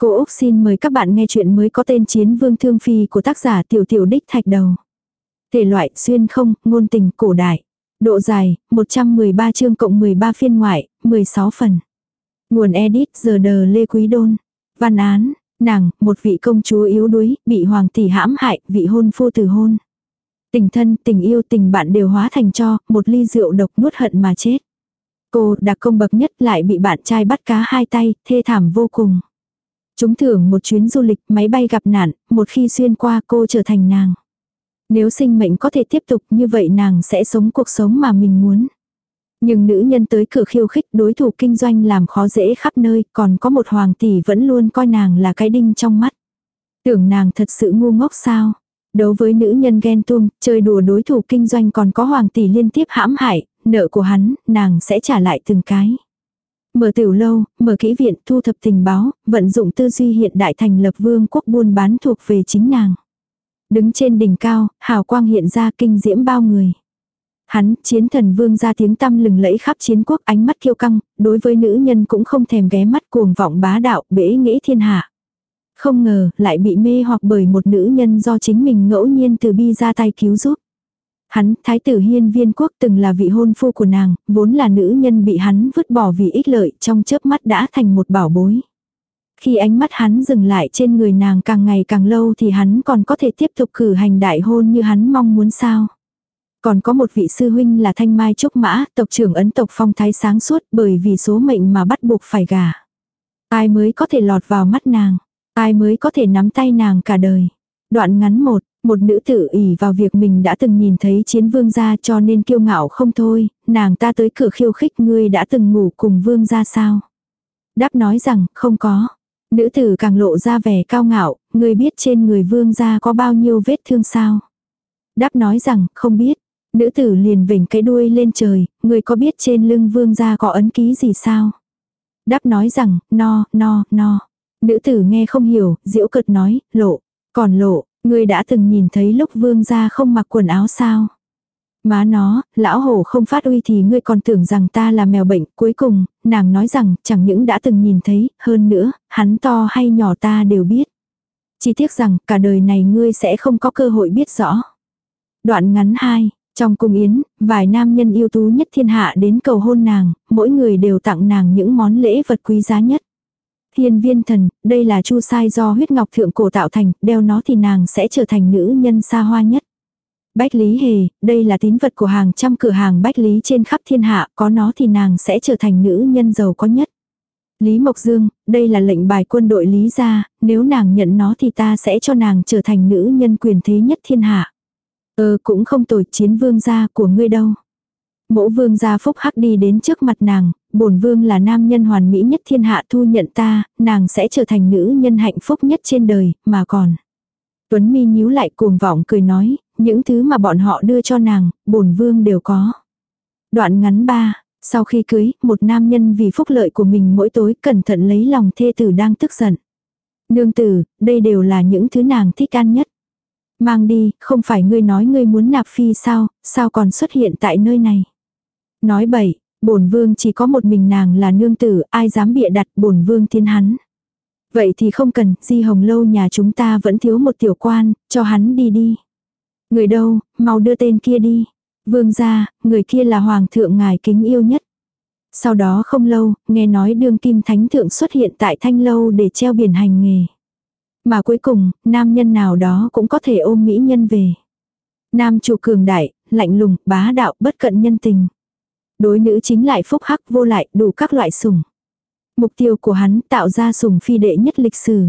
Cô Úc xin mời các bạn nghe chuyện mới có tên Chiến Vương Thương Phi của tác giả Tiểu Tiểu Đích Thạch Đầu. Thể loại xuyên không, ngôn tình cổ đại. Độ dài, 113 chương cộng 13 phiên ngoại, 16 phần. Nguồn edit giờ đờ Lê Quý Đôn. Văn án, nàng, một vị công chúa yếu đuối, bị hoàng tỷ hãm hại, vị hôn phu từ hôn. Tình thân, tình yêu, tình bạn đều hóa thành cho, một ly rượu độc nuốt hận mà chết. Cô, đặc công bậc nhất lại bị bạn trai bắt cá hai tay, thê thảm vô cùng. Chúng thưởng một chuyến du lịch, máy bay gặp nạn, một khi xuyên qua cô trở thành nàng. Nếu sinh mệnh có thể tiếp tục như vậy nàng sẽ sống cuộc sống mà mình muốn. Nhưng nữ nhân tới cửa khiêu khích đối thủ kinh doanh làm khó dễ khắp nơi, còn có một hoàng tỷ vẫn luôn coi nàng là cái đinh trong mắt. Tưởng nàng thật sự ngu ngốc sao? Đấu với nữ nhân ghen tuông, chơi đùa đối thủ kinh doanh còn có hoàng tỷ liên tiếp hãm hại, nợ của hắn, nàng sẽ trả lại từng cái. Mở tiểu lâu, mở kỹ viện, thu thập tình báo, vận dụng tư duy hiện đại thành lập vương quốc buôn bán thuộc về chính nàng. Đứng trên đỉnh cao, hào quang hiện ra kinh diễm bao người. Hắn, chiến thần vương ra tiếng tăm lừng lẫy khắp chiến quốc ánh mắt kiêu căng, đối với nữ nhân cũng không thèm ghé mắt cuồng vọng bá đạo, bể nghĩ thiên hạ. Không ngờ, lại bị mê hoặc bởi một nữ nhân do chính mình ngẫu nhiên từ bi ra tay cứu giúp. Hắn, thái tử hiên viên quốc từng là vị hôn phu của nàng, vốn là nữ nhân bị hắn vứt bỏ vì ích lợi, trong chớp mắt đã thành một bảo bối. Khi ánh mắt hắn dừng lại trên người nàng càng ngày càng lâu thì hắn còn có thể tiếp tục cử hành đại hôn như hắn mong muốn sao. Còn có một vị sư huynh là Thanh Mai Trúc Mã, tộc trưởng ấn tộc phong thái sáng suốt bởi vì số mệnh mà bắt buộc phải gả. Ai mới có thể lọt vào mắt nàng, ai mới có thể nắm tay nàng cả đời. Đoạn ngắn một, một nữ tử ỉ vào việc mình đã từng nhìn thấy chiến vương gia cho nên kiêu ngạo không thôi, nàng ta tới cửa khiêu khích ngươi đã từng ngủ cùng vương gia sao. Đáp nói rằng, không có. Nữ tử càng lộ ra vẻ cao ngạo, ngươi biết trên người vương gia có bao nhiêu vết thương sao. Đáp nói rằng, không biết. Nữ tử liền vểnh cái đuôi lên trời, ngươi có biết trên lưng vương gia có ấn ký gì sao? Đáp nói rằng, no, no, no. Nữ tử nghe không hiểu, diễu cợt nói, lộ. Còn lộ, Ngươi đã từng nhìn thấy lúc vương gia không mặc quần áo sao? Má nó, lão hổ không phát uy thì ngươi còn tưởng rằng ta là mèo bệnh. Cuối cùng, nàng nói rằng chẳng những đã từng nhìn thấy, hơn nữa, hắn to hay nhỏ ta đều biết. Chỉ tiếc rằng cả đời này ngươi sẽ không có cơ hội biết rõ. Đoạn ngắn 2, trong cung yến, vài nam nhân yêu tú nhất thiên hạ đến cầu hôn nàng, mỗi người đều tặng nàng những món lễ vật quý giá nhất. Hiên viên thần, đây là chu sai do huyết ngọc thượng cổ tạo thành, đeo nó thì nàng sẽ trở thành nữ nhân xa hoa nhất. Bách Lý Hề, đây là tín vật của hàng trăm cửa hàng Bách Lý trên khắp thiên hạ, có nó thì nàng sẽ trở thành nữ nhân giàu có nhất. Lý Mộc Dương, đây là lệnh bài quân đội Lý gia, nếu nàng nhận nó thì ta sẽ cho nàng trở thành nữ nhân quyền thế nhất thiên hạ. Ờ cũng không tồi chiến vương gia của ngươi đâu. Mẫu vương gia phúc hắc đi đến trước mặt nàng, bổn vương là nam nhân hoàn mỹ nhất thiên hạ thu nhận ta, nàng sẽ trở thành nữ nhân hạnh phúc nhất trên đời, mà còn. Tuấn mi nhíu lại cuồng vọng cười nói, những thứ mà bọn họ đưa cho nàng, bổn vương đều có. Đoạn ngắn ba, sau khi cưới, một nam nhân vì phúc lợi của mình mỗi tối cẩn thận lấy lòng thê tử đang tức giận. Nương tử, đây đều là những thứ nàng thích ăn nhất. Mang đi, không phải ngươi nói ngươi muốn nạp phi sao, sao còn xuất hiện tại nơi này. Nói bậy, bổn vương chỉ có một mình nàng là nương tử, ai dám bịa đặt bổn vương thiên hắn. Vậy thì không cần, di hồng lâu nhà chúng ta vẫn thiếu một tiểu quan, cho hắn đi đi. Người đâu, mau đưa tên kia đi. Vương gia, người kia là hoàng thượng ngài kính yêu nhất. Sau đó không lâu, nghe nói đương kim thánh thượng xuất hiện tại thanh lâu để treo biển hành nghề. Mà cuối cùng, nam nhân nào đó cũng có thể ôm mỹ nhân về. Nam chủ cường đại, lạnh lùng, bá đạo, bất cận nhân tình. Đối nữ chính lại phúc hắc vô lại đủ các loại sủng. Mục tiêu của hắn tạo ra sủng phi đệ nhất lịch sử.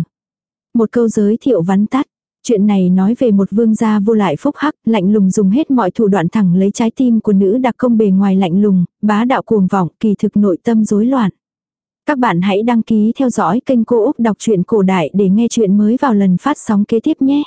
Một câu giới thiệu vắn tắt. Chuyện này nói về một vương gia vô lại phúc hắc, lạnh lùng dùng hết mọi thủ đoạn thẳng lấy trái tim của nữ đặc công bề ngoài lạnh lùng, bá đạo cuồng vọng, kỳ thực nội tâm rối loạn. Các bạn hãy đăng ký theo dõi kênh Cô Úc Đọc truyện Cổ Đại để nghe chuyện mới vào lần phát sóng kế tiếp nhé.